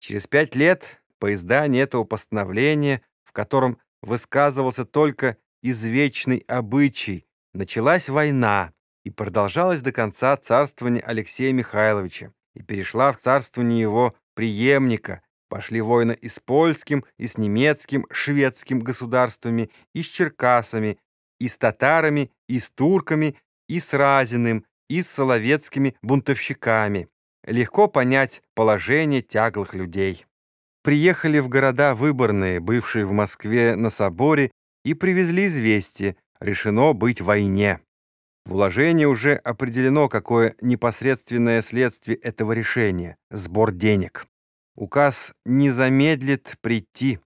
Через пять лет по изданию этого постановления, в котором высказывался только извечный обычай, началась война и продолжалась до конца царствования Алексея Михайловича и перешла в царствование его преемника. Пошли войны и с польским, и с немецким, шведским государствами, и с черкасами, и с татарами, и с турками, и с Разиным, и с соловецкими бунтовщиками. Легко понять положение тяглых людей. Приехали в города выборные, бывшие в Москве на соборе, и привезли известие, решено быть войне. В уложении уже определено, какое непосредственное следствие этого решения – сбор денег. Указ не замедлит прийти.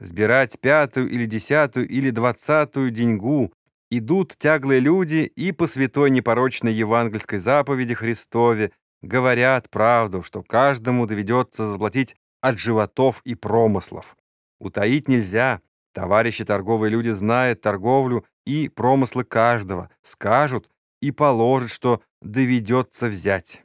Сбирать пятую или десятую или двадцатую деньгу идут тяглые люди и по святой непорочной евангельской заповеди Христове говорят правду, что каждому доведется заплатить от животов и промыслов. Утаить нельзя. Товарищи торговые люди знают торговлю и промыслы каждого, скажут и положат, что доведется взять.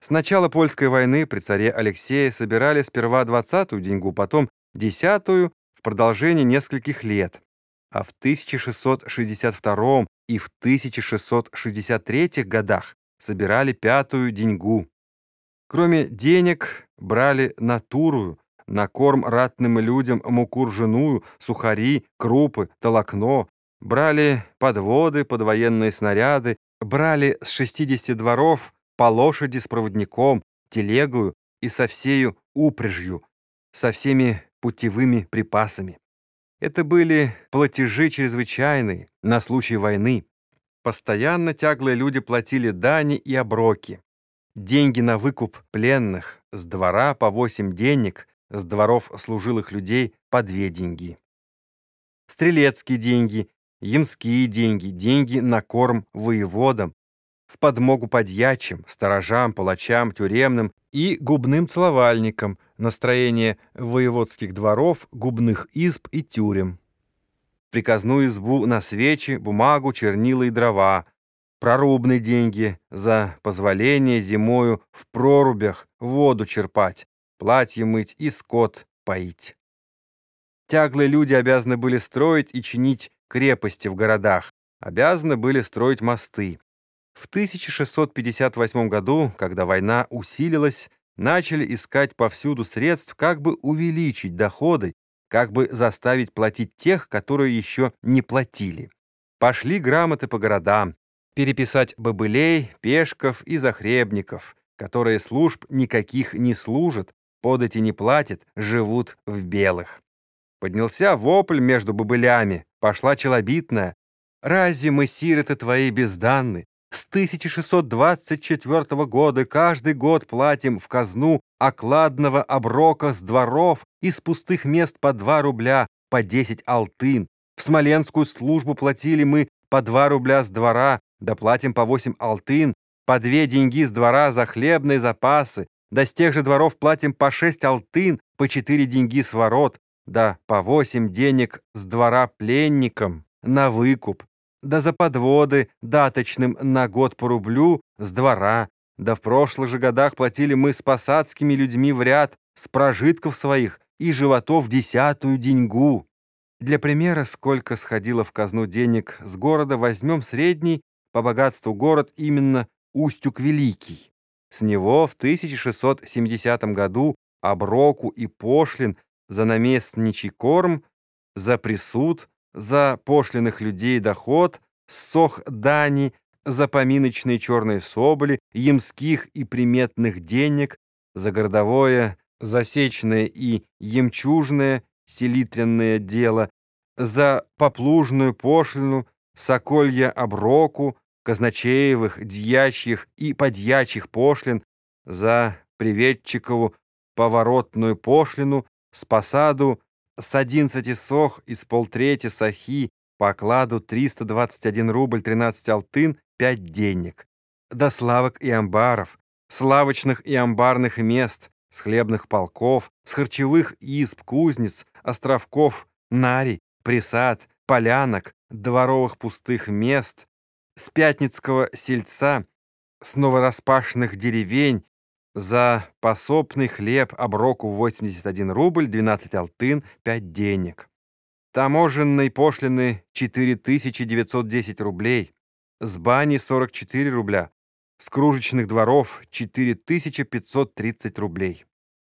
С начала польской войны при царе Алексее собирали сперва двадцатую деньгу, потом десятую в продолжении нескольких лет, а в 1662 и в 1663 годах собирали пятую деньгу. Кроме денег брали натурую, на корм ратным людям муку ржаную, сухари, крупы, толокно, брали подводы под военные снаряды, брали с 60 дворов по лошади с проводником, телегую и со всею упряжью, со всеми путевыми припасами. Это были платежи чрезвычайные на случай войны. Постоянно тяглые люди платили дани и оброки. Деньги на выкуп пленных, с двора по 8 денег, с дворов служилых людей по 2 деньги. Стрелецкие деньги, ямские деньги, деньги на корм воеводам, в подмогу подьячим, сторожам, палачам, тюремным и губным целовальникам, настроение воеводских дворов, губных изб и тюрем приказную избу на свечи, бумагу, чернила и дрова, прорубные деньги за позволение зимою в прорубях воду черпать, платье мыть и скот поить. Тяглые люди обязаны были строить и чинить крепости в городах, обязаны были строить мосты. В 1658 году, когда война усилилась, начали искать повсюду средств, как бы увеличить доходы как бы заставить платить тех, которые еще не платили. Пошли грамоты по городам, переписать бобылей, пешков и захребников, которые служб никаких не служат, подати не платят, живут в белых. Поднялся вопль между бобылями, пошла челобитная. «Разве мы, сироты твои, безданны? С 1624 года каждый год платим в казну окладного оброка с дворов из пустых мест по 2 рубля, по 10 алтын. В Смоленскую службу платили мы по 2 рубля с двора, доплатим по 8 алтын, по 2 деньги с двора за хлебные запасы, да с тех же дворов платим по 6 алтын, по 4 деньги с ворот, да по 8 денег с двора пленникам на выкуп да за подводы даточным на год по рублю с двора, да в прошлых же годах платили мы с посадскими людьми в ряд с прожитков своих и животов десятую деньгу. Для примера, сколько сходило в казну денег с города, возьмем средний по богатству город именно Устюг Великий. С него в 1670 году оброку и пошлин за наместничий корм, за присуд, за пошлиных людей доход, сох дани, за поминочные черные соболи, ямских и приметных денег, за городовое, засечное и ямчужное, селитренное дело, за поплужную пошлину, соколья оброку, казначеевых, дьячьих и подьячьих пошлин, за приветчикову поворотную пошлину, с посаду с 11 сох и с полтрети сахи по окладу 321 рубль 13 алтын 5 денег. До славок и амбаров, славочных и амбарных мест, с хлебных полков, с харчевых изб, кузнец, островков, нарий, присад, полянок, дворовых пустых мест, с пятницкого сельца, с новораспашенных деревень, За пособный хлеб оброку 81 рубль, 12 алтын, 5 денег. Таможенной пошлины 4910 рублей. С бани 44 рубля. С кружечных дворов 4530 рублей.